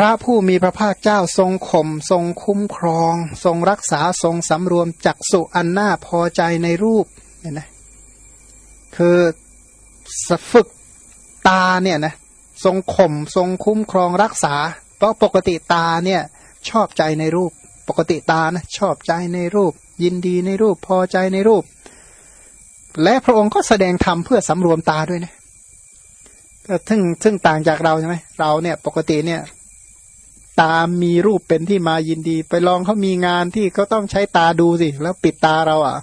พระผู้มีพระภาคเจ้าทรงข่มทรงคุ้มครอง ทรงรักษาทรงสำรวมจักสุอันน่าพอใจในรูปเนี่ยนะคือฝึกตาเนี่ยนะทรงข่มทรงคุ้มครองรักษา เพราะปกติตาเนี่ยชอบใจในรูป ปกติตานะชอบใจในรูป ยินดีในรูปพอใจในรูป และพระองค์ก็แสดงธรรมเพื่อสำรวมตาด้วยนะซึ่งซึ่งต่างจากเราใช่ไหมเราเนี่ยปกติเนี่ย ตามีรูปเป็นที่มายินดี ไปลองเขามีงานที่เขาต้องใช้ตาดูสิ แล้วปิดตาเราอะ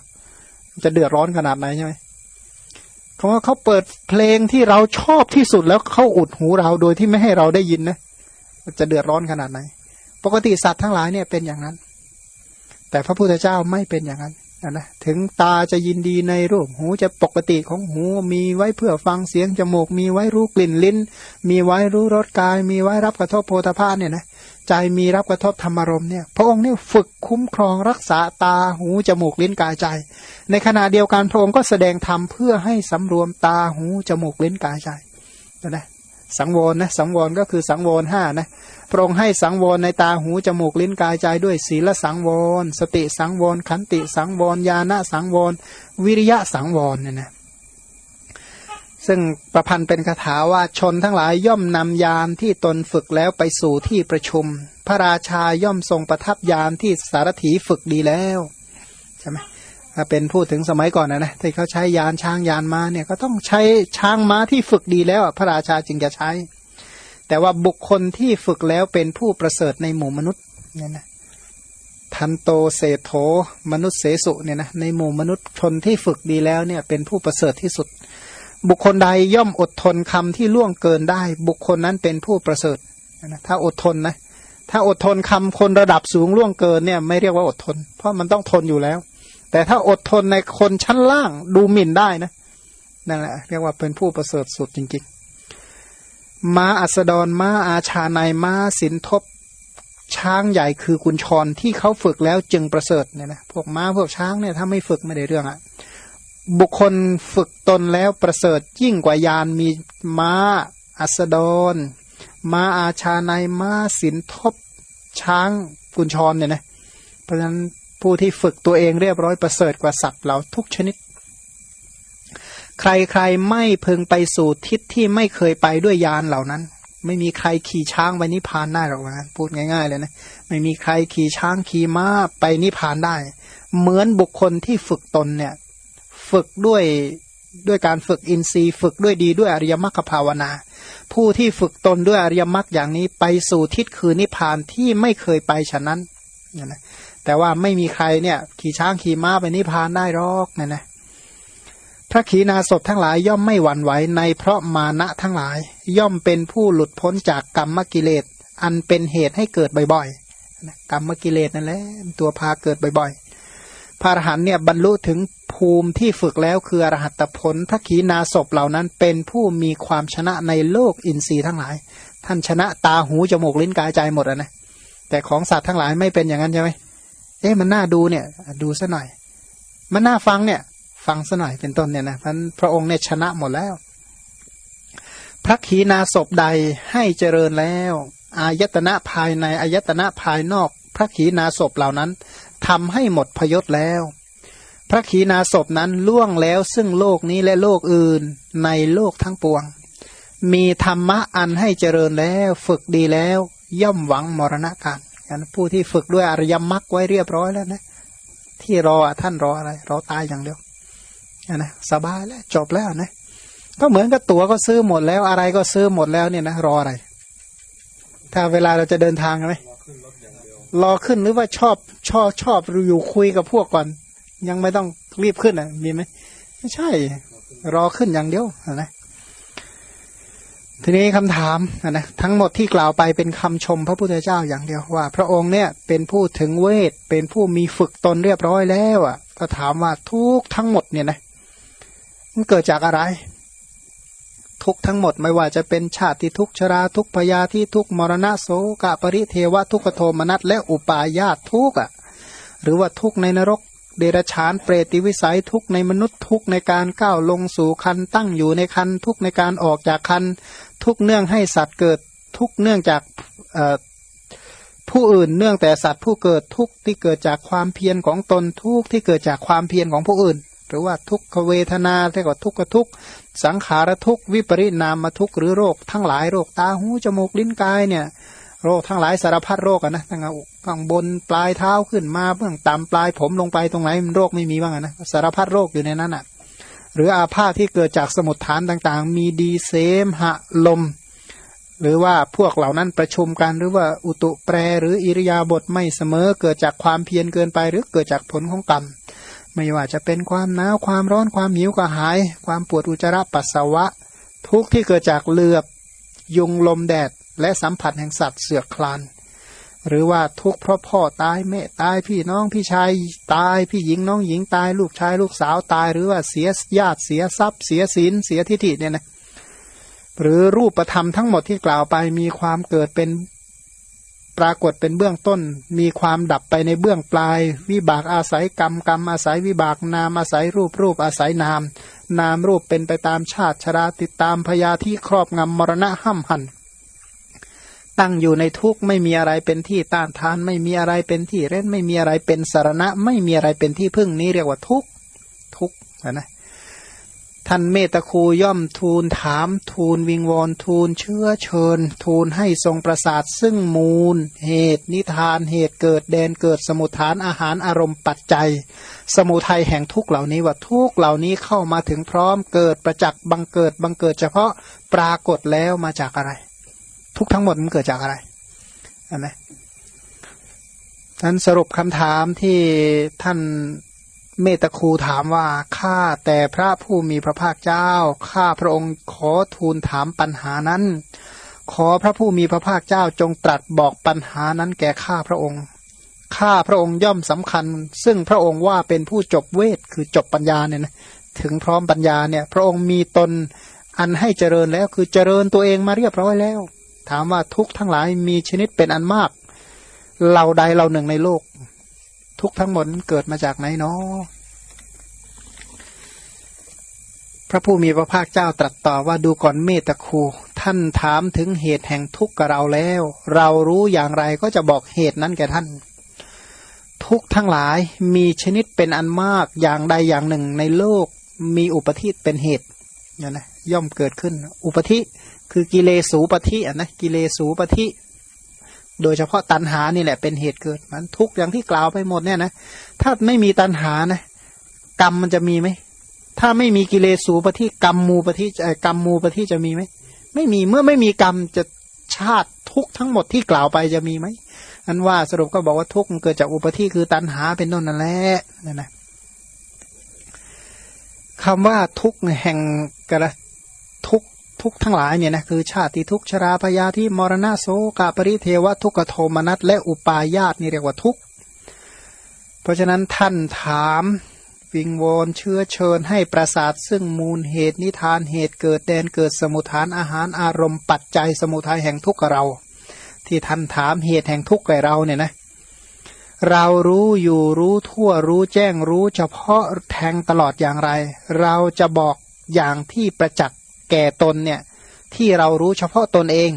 จะเดือดร้อนขนาดไหนใช่ไหมเพราว่าเขาเปิดเพลงที่เราชอบที่สุดแล้วเขาอุดหูเราโดยที่ไม่ให้เราได้ยินนะจะเดือดร้อนขนาดไหน ปกติสัตว์ทั้งหลายเนี่ยเป็นอย่างนั้น แต่พระพุทธเจ้าไม่เป็นอย่างนั้นนะถึงตาจะยินดีในรูปหูจะปกติของหูมีไว้เพื่อฟังเสียงจมูก มีไว้รู้กลิ่นลิ้น มีไว้รู้รสกาย มีไว้รับกระทบโพธาภาเนี่ยนะ ใจมีรับกระทบธรรมารมเนี่ย พระองค์เนี่ยฝึกคุ้มครองรักษาตาหูจมูกลิ้นกายใจ ในขณะเดียวกันพระองค์ก็แสดงธรรมเพื่อให้สำรวมตาหูจมูกลิ้นกายใจนะสังวรนะสังวรก็คือสังวรห้านะพระองค์ให้สังวรในตาหูจมูกลิ้นกายใจด้วยศีลสังวรสติสังวรขันติสังวรญาณสังวรวิริยะสังวรเนี่ยนะ ซึ่งประพันธ์เป็นคาถาว่าชนทั้งหลายย่อมนำยานที่ตนฝึกแล้วไปสู่ที่ประชุม พระราชาย่อมทรงประทับยานที่สารถีฝึกดีแล้วใช่ไหมถ้าเป็นพูดถึงสมัยก่อนนะนะที่เขาใช้ยานช้างยานม้าเนี่ยก็ต้องใช้ช้างม้าที่ฝึกดีแล้วพระราชาจึงจะใช้ แต่ว่าบุคคลที่ฝึกแล้วเป็นผู้ประเสริฐในหมู่มนุษย์เนี่ยนะทันโตเศโธมนุษย์เสสุเนี่ยนะในหมู่มนุษย์ชนที่ฝึกดีแล้วเนี่ยเป็นผู้ประเสริฐที่สุด บุคคลใดย่อมอดทนคำที่ล่วงเกินได้ บุคคลนั้นเป็นผู้ประเสริฐนะถ้าอดทนนะ ถ้าอดทนคำคนระดับสูงล่วงเกินเนี่ย ไม่เรียกว่าอดทน เพราะมันต้องทนอยู่แล้ว แต่ถ้าอดทนในคนชั้นล่างดูหมิ่นได้นะนั่นแหละเรียกว่าเป็นผู้ประเสริฐสุดจริงๆ ม้าอัสดรม้าอาชาในม้าสินทบช้างใหญ่คือกุญชรที่เขาฝึกแล้วจึงประเสริฐเนี่ยนะพวกม้าพวกช้างเนี่ยถ้าไม่ฝึกไม่ได้เรื่องอะ บุคคลฝึกตนแล้วประเสริฐยิ่งกว่ายานมีม้าอัสดร ม้าอาชาในม้าสินทบช้างกุญชรเนี่ยนะเพราะฉะนั้นผู้ที่ฝึกตัวเองเรียบร้อยประเสริฐกว่าสัตว์เราทุกชนิด ใครๆไม่พึงไปสู่ทิศที่ไม่เคยไปด้วยยานเหล่านั้น ไม่มีใครขี่ช้างไปนิพพานได้หรอกนะพูดง่ายๆเลยนะไม่มีใครขี่ช้างขี่ม้าไปนิพพานได้ เหมือนบุคคลที่ฝึกตนเนี่ย ฝึกด้วยด้วยการฝึกอินทรีย์ ฝึกด้วยดีด้วยอริยมรรคภาวนา ผู้ที่ฝึกตนด้วยอริยมรรคอย่างนี้ไปสู่ทิศคือนิพพานที่ไม่เคยไปฉะนั้นนะแต่ว่าไม่มีใครเนี่ย ขี่ช้างขี่ม้าไปนิพพานได้หรอกเนี่ยนะพระขีณาสพทั้งหลายย่อมไม่หวั่นไหวในเพราะมานะทั้งหลาย ย่อมเป็นผู้หลุดพ้นจากกรรมกิเลส อันเป็นเหตุให้เกิดบ่อยๆกรรมกิเลสนั่นแหละตัวพาเกิดบ่อยๆพระอรหันเนี่ยบรรลุถึง ภูมิที่ฝึกแล้วคืออรหัตผลพระขีณาสพเหล่านั้นเป็นผู้มีความชนะในโลกอินทรีย์ทั้งหลาย ท่านชนะตาหูจมูกลิ้นกายใจหมดนะแต่ของสัตว์ทั้งหลายไม่เป็นอย่างนั้นใช่ไหมเอ๊ะมันน่าดูเนี่ย ดูซะหน่อย มันน่าฟังเนี่ย ฟังซะหน่อยเป็นต้นเนี่ยนะพันพระองค์เนี่ยชนะหมดแล้ว พระขีณาสพใดให้เจริญแล้วอายตนะภายในอายตนะภายนอก พระขีณาสพเหล่านั้นทำให้หมดพยศแล้ว ระขีณาสพนั้นล่วงแล้วซึ่งโลกนี้และโลกอื่นในโลกทั้งปวง มีธรรมะอันให้เจริญแล้วฝึกดีแล้ว ย่อมหวังมรณะการนผู้ที่ฝึกด้วยอริยมรรคไว้เรียบร้อยแล้วนะ ที่รอท่านรออะไรรอตายอย่างเดียวนะสบายแล้วจบแล้วนะ ก็เหมือนกับตั๋วก็ซื้อหมดแล้วอะไรก็ซื้อหมดแล้วเนี่ยนะรออะไร ถ้าเวลาเราจะเดินทางไหมรอขึ้นหรือว่าชอบชอบชอบอยู่คุยกับพวกก่อน ยังไม่ต้องรีบขึ้นอะ มีไหมไม่ใช่ รอขึ้นอย่างเดียวนะทีนี้คำถามนะทั้งหมดที่กล่าวไปเป็นคำชมพระพุทธเจ้าอย่างเดียวว่า พระองค์เนี่ยเป็นผู้ถึงเวท เป็นผู้มีฝึกตนเรียบร้อยแล้วอะก็ถามว่าทุกทั้งหมดเนี่ยนะมันเกิดจากอะไร ทุกทั้งหมดไม่ว่าจะเป็นชาติทุกชราทุกพยาที่ทุกมรณะโสกะปริเทวะทุกโทมนัสและอุปาญาตทุกอะ หรือว่าทุกในนรก เดรชานเปรติวิสัยทุกในมนุษย์ทุกในการก้าวลงสู่คันตั้งอยู่ในคันทุกในการออกจากคันทุกเนื่องให้สัตว์เกิดทุกเนื่องจากผู้อื่นเนื่องแต่สัตว์ผู้เกิดทุกที่เกิดจากความเพียรของตนทุกที่เกิดจากความเพียรของผู้อื่น หรือว่าทุกขเวทนาเรียกว่าทุกขทุกสังขารทุกวิปริณามทุกหรือโรคทั้งหลายโรคตาหูจมูกลิ้นกายเนี่ย โรคทั้งหลายสารพัดโรคอะนะตั้งข้างบนปลายเท้าขึ้นมาเบื้องต่ำปลายผมลงไปตรงไหนมันโรคไม่มีบ้างนะสารพัดโรคอยู่ในนั้นอะหรืออาพาธที่เกิดจากสมุดฐานต่างๆ มีดีเซมหะลม หรือว่าพวกเหล่านั้นประชุมกันหรือว่าอุตุแปรหรืออิริยาบถไม่เสมอ เกิดจากความเพียรเกินไป หรือเกิดจากผลของกรรมไม่ว่าจะเป็นความหนาวความร้อนความหิวกระหาย ความปวดอุจจาระปัสสาวะ ทุกที่เกิดจากเลือบยุงลมแดด และสัมผัสแห่งสัตว์เสือกคลาน หรือว่าทุกข์เพราะพ่อตายแม่ตายพี่น้องพี่ชายตายพี่หญิงน้องหญิงตายลูกชายลูกสาวตาย หรือว่าเสียญาติเสียทรัพย์ เสียศีลเสียทิฏฐิเนี่ยนะหรือรูปธรรมทั้งหมดที่กล่าวไปมีความเกิดเป็นปรากฏเป็นเบื้องต้น มีความดับไปในเบื้องปลาย วิบากอาศัยกรรมกรรมอาศัยวิบากนามอาศัยรูปรูปอาศัยนาม นามรูปเป็นไปตามชาติชราติดตามพยาที่ครอบงำมรณะห้ำหัน ตั้งอยู่ในทุกข์ไม่มีอะไรเป็นที่ต้านทาน ไม่มีอะไรเป็นที่เล่นไม่มีอะไรเป็นสารณะ ไม่มีอะไรเป็นที่พึ่งนี้เรียกว่าทุกข์ทุกข์นะท่านเมตคูย่อมทูลถามทูลวิงวอนทูลเชื้อเชิญ ทูลให้ทรงประสาทซึ่งมูล เหตุนิทานเหตุเกิดแดนเกิดสมุทฐานอาหารอารมณ์ปัจจัย สมุทัยแห่งทุกเหล่านี้ว่าทุกเหล่านี้เข้ามาถึงพร้อมเกิดประจักษ์บังเกิดบังเกิดเฉพาะปรากฏแล้วมาจากอะไร ทุกทั้งหมดมันเกิดจากอะไรอันไหมนั้นสรุปคำถามที่ท่านเมตคูถามว่าข้าแต่พระผู้มีพระภาคเจ้าข้าพระองค์ขอทูลถามปัญหานั้น ขอพระผู้มีพระภาคเจ้าจงตรัสบอกปัญหานั้นแก่ข้าพระองค์ข้าพระองค์ย่อมสำคัญ ซึ่งพระองค์ว่าเป็นผู้จบเวทคือจบปัญญาเนี่ยนะถึงพร้อมปัญญาเนี่ย พระองค์มีตนอันให้เจริญแล้วคือเจริญตัวเองมาเรียบร้อยแล้ว ถามว่าทุกทั้งหลายมีชนิดเป็นอันมาก เราใดเราหนึ่งในโลก ทุกทั้งหมดเกิดมาจากไหนเนาะพระผู้มีพระภาคเจ้าตรัสต่อว่าดูก่อนเมตคู ท่านถามถึงเหตุแห่งทุกข์กับเราแล้ว เรารู้อย่างไรก็จะบอกเหตุนั้นแก่ท่าน ทุกทั้งหลายมีชนิดเป็นอันมากอย่างใดอย่างหนึ่งในโลกมีอุปธิเป็นเหตุเนี่ยนะย่อมเกิดขึ้น อุปธิ คือกิเลสูปฏิอะนะกิเลสูปฏิโดยเฉพาะตันหานี่แหละเป็นเหตุเกิดมันทุกอย่างที่กล่าวไปหมดเนี่ยนะถ้าไม่มีตันหานะกรรมมันจะมีไหมถ้าไม่มีกิเลสูปฏิกรรมมูปฏิกรรมมูปฏิจะมีไหมไม่มีเมื่อไม่มีกรรมจะชาติทุกทั้งหมดที่กล่าวไปจะมีไหมอันว่าสรุปก็บอกว่าทุกเกิดจากอุปธิคือตันหาเป็นต้นนั่นแหละนั่นนะคำว่าทุกแห่งกระทุก ทุกทั้งหลายเนี่ยนะคือชาติทุกชราพยาที่มรณะโสกาปริเทวทุกขโทมนัสและอุปาญาตนี่เรียกว่าทุกเพราะฉะนั้นท่านถามวิงวอนเชื้อเชิญให้ประสาทซึ่งมูลเหตุนิทานเหตุเกิดแดนเกิดสมุทฐานอาหารอารมณ์ปัจจัยสมุทัยแห่งทุกข์เรา ที่ท่านถามเหตุแห่งทุกข์แก่เราเนี่ยนะเรารู้อยู่รู้ทั่วรู้แจ้งรู้เฉพาะแทงตลอดอย่างไร เราจะบอกอย่างที่ประจักษ์ แก่ตนเนี่ยที่เรารู้เฉพาะตนเอง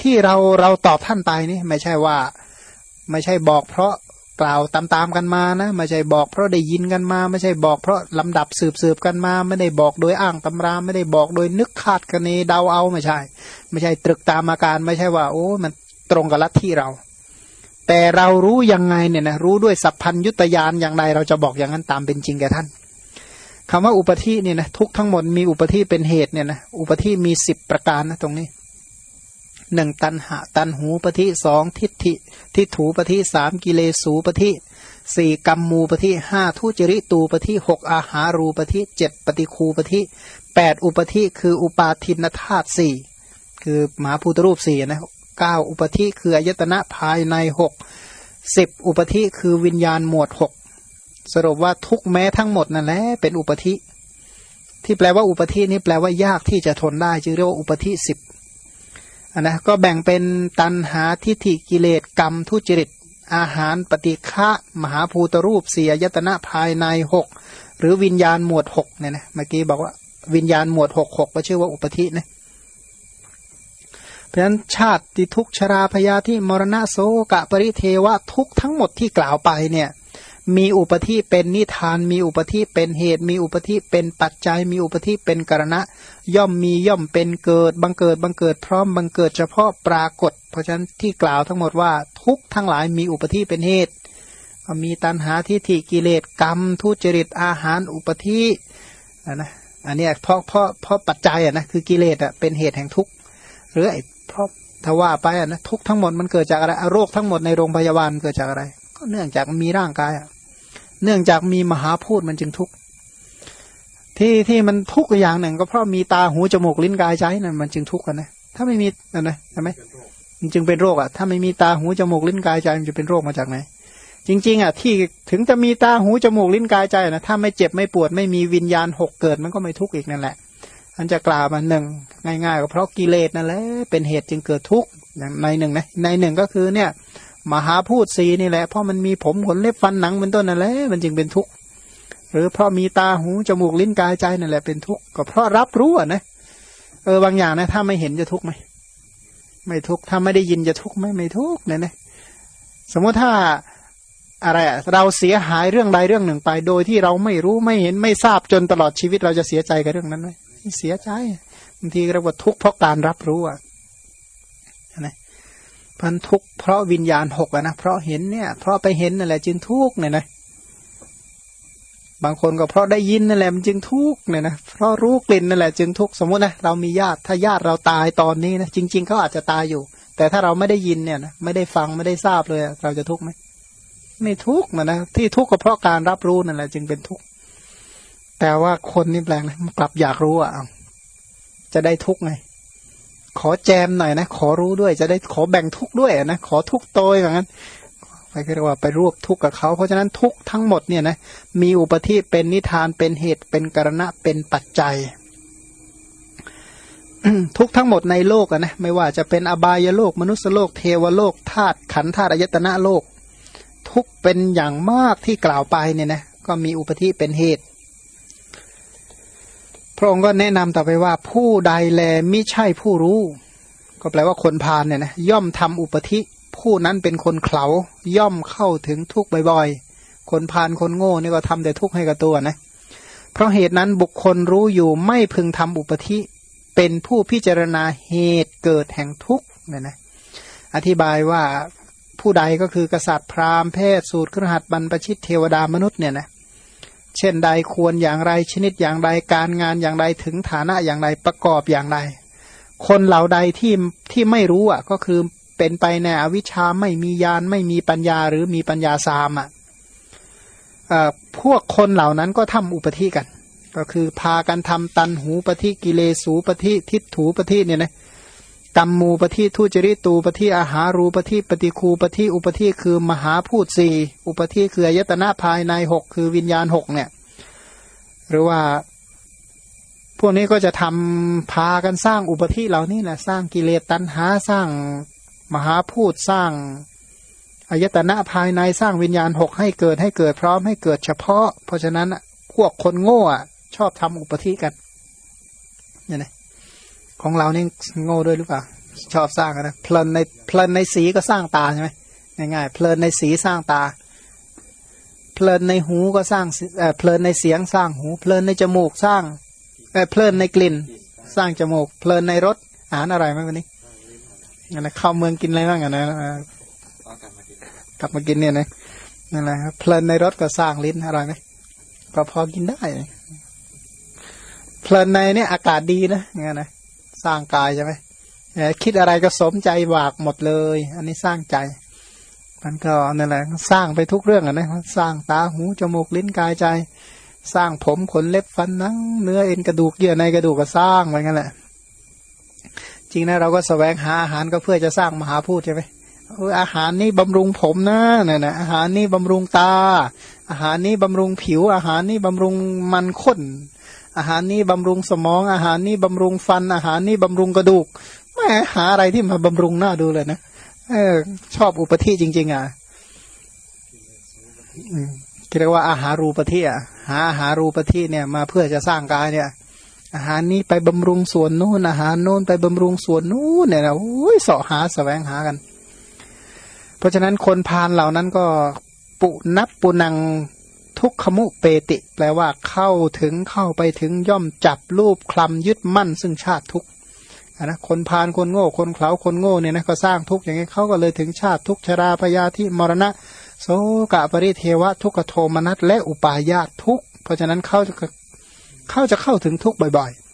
ที่เราเราตอบท่านไปนี่ไม่ใช่ว่าไม่ใช่บอกเพราะกล่าวตามๆกันมานะไม่ใช่บอกเพราะได้ยินกันมา ไม่ใช่บอกเพราะลำดับสืบสืบกันมา ไม่ได้บอกโดยอ้างตำราไม่ได้บอกโดยนึกคาดกันเนเดาเอาไม่ใช่ ไม่ใช่ตรึกตามอาการไม่ใช่ว่า โอ้มันตรงกับลัทธิเรา แต่เรารู้ยังไงเนี่ยนะรู้ด้วยสัพพัญยุตยานอย่างไรเราจะบอกอย่างนั้นตามเป็นจริงแก่ท่าน คำว่าอุปธิเนี่ยนะทุกทั้งหมดมีอุปธิเป็นเหตุเนี่ยนะอุปธิมีสิบประการนะตรงนี้หนึ่งตันหะตันหูปฏิสองทิฏฐิทิถูปฏิสามกิเลสูปฏิสี่กรรมมูปฏิห้าทุจริตูปฏิหกอาหารูปฏิเจ็ดปฏิคูปฏิแปดอุปธิคืออุปาทินธาตุสี่คือมหาภูตรูปสี่นะเก้าอุปธิคืออายตนะภายในหกสิบอุปธิคือวิญญาณหมวดหก สรุปว่าทุกแม้ทั้งหมดนั่นแหละเป็นอุปธิ ที่แปลว่าอุปธินี่แปลว่ายากที่จะทนได้ จึงเรียกว่าอุปธิสิบนนะก็แบ่งเป็นตันหาทิฏฐิกิเลสกรรมทุจริต อาหารปฏิฆะมหาภูตรูปเสียยตนะภายในหกหรือวิญญาณหมวดหกเนี่ยนะเมื่อกี้บอกว่าวิญญาณหมวดหกหกก็ชื่อว่าอุปธินะเพราะฉะนั้นชาติทุกชราพยาที่มรณะโสกะปริเทวะทุกทั้งหมดที่กล่าวไปเนี่ย มีอุปธิเป็นนิทาน มีอุปธิเป็นเหตุ มีอุปธิเป็นปัจจัย มีอุปธิเป็นกรณะ ย่อมมีย่อมเป็นเกิด บังเกิดบังเกิดพร้อมบังเกิดเฉพาะปรากฏ เพราะฉะนั้นที่กล่าวทั้งหมดว่าทุกทั้งหลายมีอุปธิเป็นเหตุมีตัณหาทิฏฐิกิเลสกรรม ทุจริตอาหารอุปธินะอันนี้เพราะเพราะเพราะปัจจัยอะนะคือกิเลสอะเป็นเหตุแห่งทุกข์หรือไอ้เพราะถ้าว่าไปอะนะทุกทั้งหมดมันเกิดจากอะไรโรคทั้งหมดในโรงพยาบาลเกิดจากอะไร ก็เนื่องจากมีร่างกายอะ เนื่องจากมีมหาพูดมันจึงทุกข์ที่ที่มันทุกข์อย่างหนึ่ง ก็เพราะมีตาหูจมูกลิ้นกายใจนั่นมันจึงทุกข์กันนะถ้าไม่มีนั่นนะใช่ไหมมันจึงเป็นโรคอะถ้าไม่มีตาหูจมูกลิ้นกายใจมันจะเป็นโรคมาจากไหนจริง ๆอะที่ถึงจะมีตาหูจมูกลิ้นกายใจนะถ้าไม่เจ็บไม่ปวดไม่มีวิญญาณหกเกิดมันก็ไม่ทุกข์อีกนั่นแหละอันจะกล่าวมาหนึ่งง่ายๆก็เพราะกิเลสนั่นแหละเป็นเหตุจึงเกิดทุกข์อย่างในหนึ่งนะในหนึ่งก็คือเนี่ย มหาพูดสีนี่แหละเพราะมันมีผมขนเล็บฟันหนังเป็นต้นนั่นแหละมันจึงเป็นทุกข์หรือเพราะมีตาหูจมูกลิ้นกายใจนั่นแหละเป็นทุกข์ก็เพราะรับรู้อะนะเออบางอย่างนะ ถ้าไม่เห็นจะทุกข์ไหมไม่ทุกข์ถ้าไม่ได้ยินจะทุกข์ไหมไม่ทุกข์เนี่ยนะสมมติถ้าอะไรเราเสียหายเรื่องใดเรื่องหนึ่งไป โดยที่เราไม่รู้ไม่เห็นไม่ทราบจนตลอดชีวิตเราจะเสียใจกับเรื่องนั้นไหมเสียใจบางทีเรียกว่าทุกข์เพราะการรับรู้อะ พันทุกเพราะวิญญาณหกอะนะเพราะเห็นเนี่ย เพราะไปเห็นนั่นแหละจึงทุกข์เนี่ยนะบางคนก็เพราะได้ยินนั่นแหละมันจึงทุกข์เนี่ยนะเพราะรู้กลิ่นนั่นแหละจึงทุกข์สมมตินะเรามีญาติถ้าญาติเราตายตอนนี้นะจริง ๆเขาอาจจะตายอยู่ แต่ถ้าเราไม่ได้ยินเนี่ยนะไม่ได้ฟังไม่ได้ทราบเลย เราจะทุกข์ไหมไม่ทุกข์นะนะที่ทุกข์ก็เพราะการรับรู้นั่นแหละจึงเป็นทุกข์แต่ว่าคนนี่แปลงนะกลับอยากรู้อะจะได้ทุกข์ไง ขอแจมหน่อยนะ ขอรู้ด้วยจะได้ขอแบ่งทุกข์ด้วยนะขอทุกโตอย่างนั้นไปเรียกว่าไปรวบทุกข์กับเขา เพราะฉะนั้นทุกข์ทั้งหมดเนี่ยนะมีอุปธิเป็นนิทานเป็นเหตุเป็นกรณะเป็นปัจจัย ทุกทั้งหมดในโลกนะไม่ว่าจะเป็นอบายโลก มนุษยโลก เทวโลกธาตุขันธาตุอายตนะโลก ทุกเป็นอย่างมากที่กล่าวไปเนี่ยนะก็มีอุปธิเป็นเหตุ พระองค์ก็แนะนำต่อไปว่าผู้ใดแลไม่ใช่ผู้รู้ ก็แปลว่าคนพาลเนี่ยนะย่อมทำอุปธิผู้นั้นเป็นคนเขาย่อมเข้าถึงทุกบ่อยๆ คนพาลคนโง่นี่ก็ทำแต่ทุกข์ให้กับตัวนะ เพราะเหตุนั้นบุคคลรู้อยู่ไม่พึงทำอุปธิเป็นผู้พิจารณาเหตุเกิดแห่งทุกข์เนี่ยนะ อธิบายว่าผู้ใดก็คือกษัตริย์พราหมณ์เพศสูตรครหัสบรรพชิตเทวดามนุษย์เนี่ยนะเเช่นใดควรอย่างไรชนิดอย่างไรการงานอย่างไรถึงฐานะอย่างไรประกอบอย่างไร คนเหล่าใดที่ที่ไม่รู้อะก็คือเป็นไปในอวิชชาไม่มียานไม่มีปัญญาหรือมีปัญญาสามอะพวกคนเหล่านั้นก็ทำอุปธิกัน ก็คือพากันทำตันหูปฏิกิเลสูปฏิทิฏถูปฏิเนี่ยนะ กรรมมูปฏิทุจริตูปฏิอาหารูปฏิปฏิคูปฏิอุปฏิคือมหาพูดสี่อุปฏิคืออายตนะภายในหกคือวิญญาณหกเนี่ย หรือว่า พวกนี้ก็จะทำพากันสร้างอุปธิเหล่านี้แหละสร้างกิเลสตัณหาสร้างมหาพูดสร้างอายตนะภายในสร้างวิญญาณหกให้เกิดให้เกิดพร้อมให้เกิดเฉพาะ เพราะฉะนั้นพวกคนโง่ชอบทำอุปธิกันเนี่ยนะ ของเรานี่โง่ด้วยหรือเปล่า ชอบสร้างนะเพลินในเพลินในสีก็สร้างตาใช่ไหมง่ายๆเพลินในสีสร้างตา เพลินในหูก็สร้างเพลินในเสียงสร้างหู เพลินในจมูกสร้างเพลินในกลิ่น สร้างจมูก เพลินในรสอาหารอะไรไหมวันนี้นะเข้าเมืองกินอะไรบ้างอะนะกลับมากินเนี่ยนะนั่นแหละเพลินในรสก็สร้างลิ้นอร่อยไหมก็พอกินได้ เพลินในเนี่ยอากาศดีนะงั้นนะ สร้างกายใช่ไหมคิดอะไรก็สมใจหวากหมดเลย อันนี้สร้างใจ มันก็นั่นแหละสร้างไปทุกเรื่องอะนะสร้างตาหูจมูกลิ้นกายใจ สร้างผมขนเล็บฟันนังเนื้อเอ็นกระดูกเยื่อในกระดูกก็สร้างไปงั้นแหละจริงนะเราก็สแสวงหาอาหารก็เพื่อจะสร้างมหาพูดใช่ไหมอาหารนี้บำรุงผมนะเนี่ยนะอาหารนี้บำรุงตา อาหารนี้บำรุงผิว อาหารนี้บำรุงมันข้น อาหารนี้บำรุงสมอง อาหารนี้บำรุงฟัน อาหารนี้บำรุงกระดูกแม่หาอะไรที่มาบำรุงหน้าดูเลยนะเออ ชอบอุปธิจริง ๆ อะเรียกว่าอาหารูปธิอะหาอาหารูปธิเนี่ย มาเพื่อจะสร้างกายเนี่ย อาหารนี้ไปบำรุงส่วนนู้นอาหารโน้นไปบำรุงส่วนนู้นเนี่ยนะโอ้ยเสาะหาสแสวงหากัน เพราะฉะนั้นคนพาลเหล่านั้นก็ปุนับปุนัง ทุกขมุเปติ แปลว่าเข้าถึงเข้าไปถึงย่อมจับรูปคลำยึดมั่น ซึ่งชาติทุกนะคนพาลคนโง่คนเขลาคนโง่เนี่ยนะก็สร้างทุกอย่างนี้เขาก็เลยถึงชาติทุกชราพยาธิมรณะ โสกะปริเทวะ ทุกขโทมนัสและอุปาญาตทุกเพราะฉะนั้นเขาจะเขาจะเข้าถึงทุกบ่อยๆ